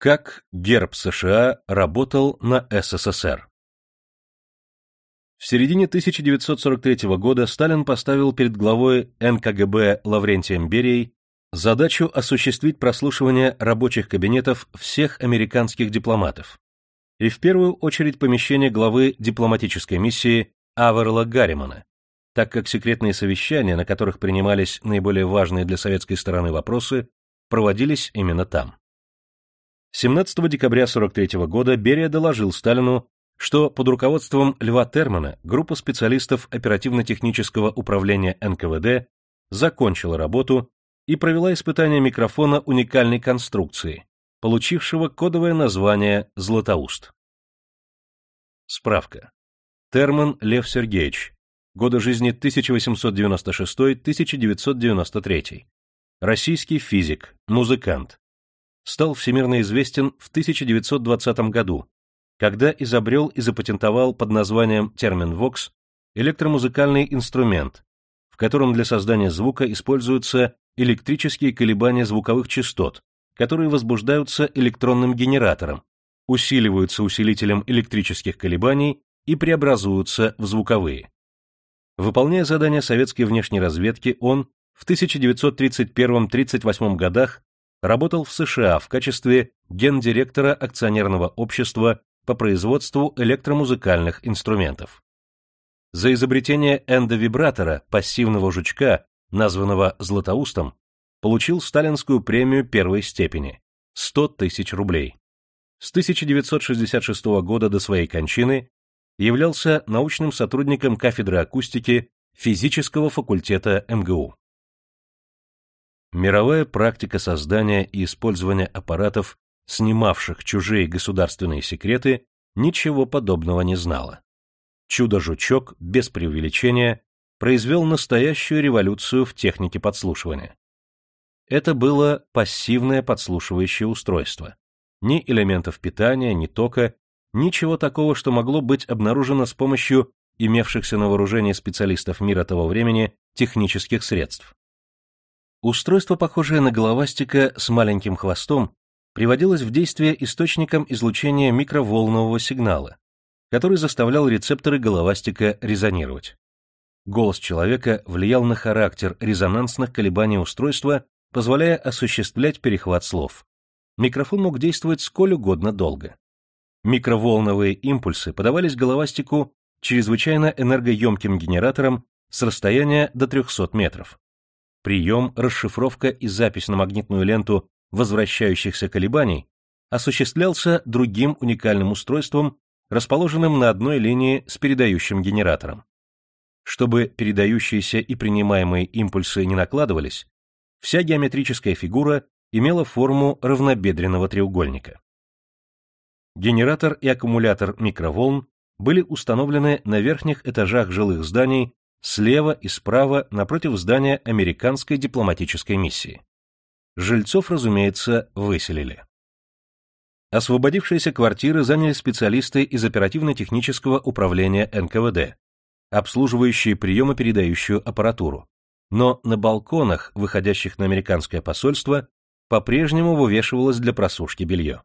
Как герб США работал на СССР? В середине 1943 года Сталин поставил перед главой НКГБ Лаврентием Берией задачу осуществить прослушивание рабочих кабинетов всех американских дипломатов и в первую очередь помещение главы дипломатической миссии Аверла Гарримана, так как секретные совещания, на которых принимались наиболее важные для советской стороны вопросы, проводились именно там. 17 декабря 1943 года Берия доложил Сталину, что под руководством Льва Термана группа специалистов оперативно-технического управления НКВД закончила работу и провела испытание микрофона уникальной конструкции, получившего кодовое название «Златоуст». Справка. Терман Лев Сергеевич. Годы жизни 1896-1993. Российский физик, музыкант. Стал всемирно известен в 1920 году, когда изобрел и запатентовал под названием термин «вокс» электромузыкальный инструмент, в котором для создания звука используются электрические колебания звуковых частот, которые возбуждаются электронным генератором, усиливаются усилителем электрических колебаний и преобразуются в звуковые. Выполняя задания советской внешней разведки, он в 1931-38 годах работал в США в качестве гендиректора акционерного общества по производству электромузыкальных инструментов. За изобретение эндовибратора, пассивного жучка, названного Златоустом, получил сталинскую премию первой степени – 100 тысяч рублей. С 1966 года до своей кончины являлся научным сотрудником кафедры акустики физического факультета МГУ. Мировая практика создания и использования аппаратов, снимавших чужие государственные секреты, ничего подобного не знала. Чудо-жучок, без преувеличения, произвел настоящую революцию в технике подслушивания. Это было пассивное подслушивающее устройство. Ни элементов питания, ни тока, ничего такого, что могло быть обнаружено с помощью имевшихся на вооружении специалистов мира того времени технических средств. Устройство, похожее на головастика с маленьким хвостом, приводилось в действие источником излучения микроволнового сигнала, который заставлял рецепторы головастика резонировать. Голос человека влиял на характер резонансных колебаний устройства, позволяя осуществлять перехват слов. Микрофон мог действовать сколь угодно долго. Микроволновые импульсы подавались головастику чрезвычайно энергоемким генератором с расстояния до 300 метров. Прием, расшифровка и запись на магнитную ленту возвращающихся колебаний осуществлялся другим уникальным устройством, расположенным на одной линии с передающим генератором. Чтобы передающиеся и принимаемые импульсы не накладывались, вся геометрическая фигура имела форму равнобедренного треугольника. Генератор и аккумулятор микроволн были установлены на верхних этажах жилых зданий слева и справа напротив здания американской дипломатической миссии. Жильцов, разумеется, выселили. Освободившиеся квартиры заняли специалисты из оперативно-технического управления НКВД, обслуживающие приемо-передающую аппаратуру, но на балконах, выходящих на американское посольство, по-прежнему вывешивалось для просушки белье.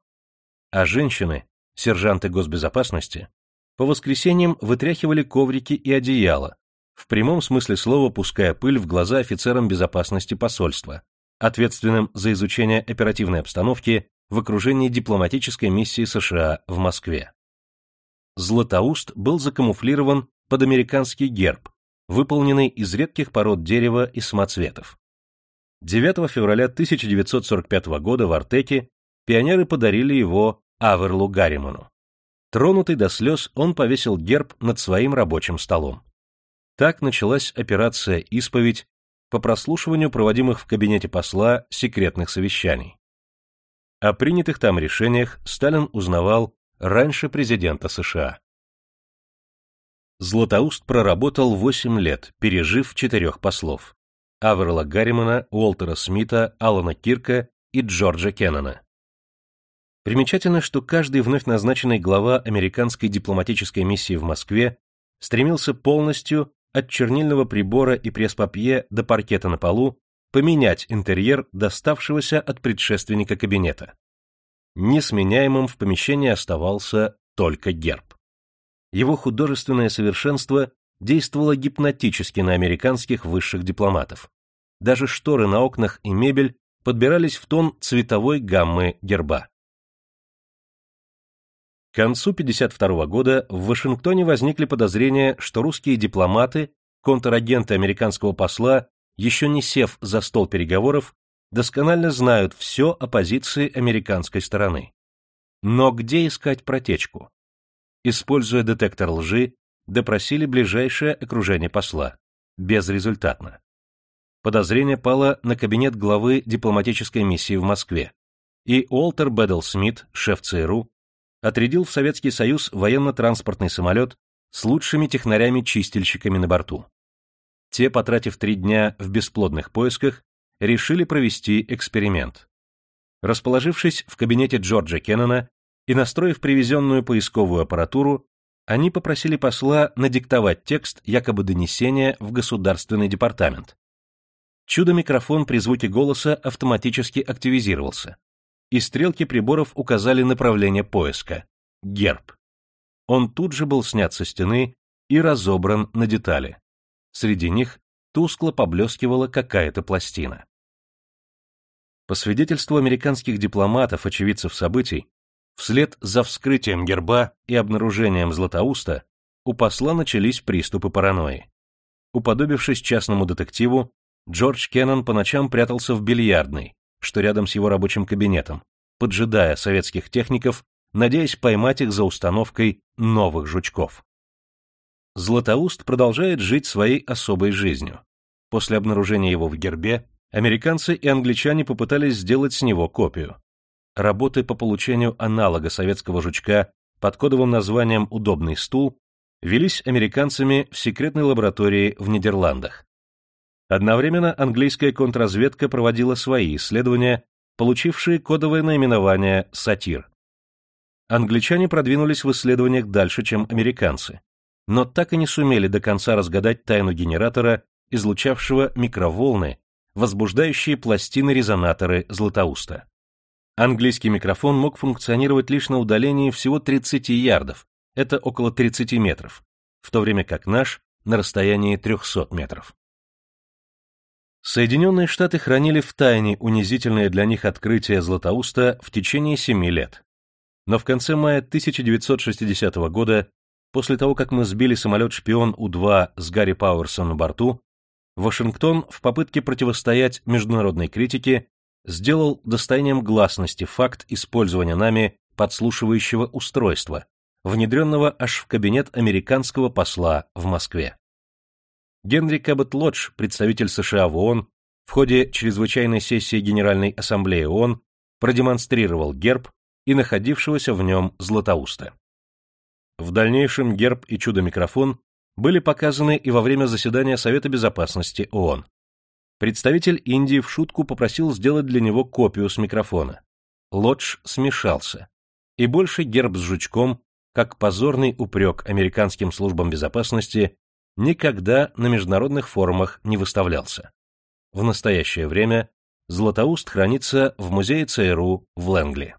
А женщины, сержанты госбезопасности, по воскресеньям вытряхивали коврики и одеяла, в прямом смысле слова пуская пыль в глаза офицерам безопасности посольства, ответственным за изучение оперативной обстановки в окружении дипломатической миссии США в Москве. Златоуст был закамуфлирован под американский герб, выполненный из редких пород дерева и самоцветов. 9 февраля 1945 года в Артеке пионеры подарили его Аверлу Гарриману. Тронутый до слез, он повесил герб над своим рабочим столом. Так началась операция «Исповедь» по прослушиванию проводимых в кабинете посла секретных совещаний. О принятых там решениях Сталин узнавал раньше президента США. Златоуст проработал 8 лет, пережив четырех послов. Аверла Гарримана, Уолтера Смита, Алана Кирка и Джорджа Кеннона. Примечательно, что каждый вновь назначенный глава американской дипломатической миссии в Москве стремился полностью от чернильного прибора и пресс-папье до паркета на полу поменять интерьер доставшегося от предшественника кабинета. Несменяемым в помещении оставался только герб. Его художественное совершенство действовало гипнотически на американских высших дипломатов. Даже шторы на окнах и мебель подбирались в тон цветовой гаммы герба. К концу 1952 года в Вашингтоне возникли подозрения, что русские дипломаты, контрагенты американского посла, еще не сев за стол переговоров, досконально знают все о позиции американской стороны. Но где искать протечку? Используя детектор лжи, допросили ближайшее окружение посла. Безрезультатно. Подозрение пало на кабинет главы дипломатической миссии в Москве, и Уолтер Бэддл Смит, шеф ЦРУ, отрядил в Советский Союз военно-транспортный самолет с лучшими технарями-чистильщиками на борту. Те, потратив три дня в бесплодных поисках, решили провести эксперимент. Расположившись в кабинете Джорджа Кеннона и настроив привезенную поисковую аппаратуру, они попросили посла надиктовать текст якобы донесения в Государственный департамент. Чудо-микрофон при звуке голоса автоматически активизировался и стрелки приборов указали направление поиска — герб. Он тут же был снят со стены и разобран на детали. Среди них тускло поблескивала какая-то пластина. По свидетельству американских дипломатов, очевидцев событий, вслед за вскрытием герба и обнаружением Златоуста у посла начались приступы паранойи. Уподобившись частному детективу, Джордж Кеннон по ночам прятался в бильярдной, что рядом с его рабочим кабинетом, поджидая советских техников, надеясь поймать их за установкой новых жучков. Златоуст продолжает жить своей особой жизнью. После обнаружения его в гербе, американцы и англичане попытались сделать с него копию. Работы по получению аналога советского жучка под кодовым названием «Удобный стул» велись американцами в секретной лаборатории в Нидерландах. Одновременно английская контрразведка проводила свои исследования, получившие кодовое наименование «Сатир». Англичане продвинулись в исследованиях дальше, чем американцы, но так и не сумели до конца разгадать тайну генератора, излучавшего микроволны, возбуждающие пластины-резонаторы Златоуста. Английский микрофон мог функционировать лишь на удалении всего 30 ярдов, это около 30 метров, в то время как наш на расстоянии 300 метров. Соединенные Штаты хранили в тайне унизительное для них открытие Златоуста в течение семи лет. Но в конце мая 1960 года, после того, как мы сбили самолет-шпион У-2 с Гарри Пауэрсом на борту, Вашингтон в попытке противостоять международной критике сделал достоянием гласности факт использования нами подслушивающего устройства, внедренного аж в кабинет американского посла в Москве. Генри Кэббет Лодж, представитель США в ООН, в ходе чрезвычайной сессии Генеральной Ассамблеи ООН продемонстрировал герб и находившегося в нем Златоуста. В дальнейшем герб и чудо-микрофон были показаны и во время заседания Совета Безопасности ООН. Представитель Индии в шутку попросил сделать для него копию с микрофона. Лодж смешался, и больше герб с жучком, как позорный упрек американским службам безопасности, никогда на международных форумах не выставлялся. В настоящее время Златоуст хранится в музее ЦРУ в Лэнгли.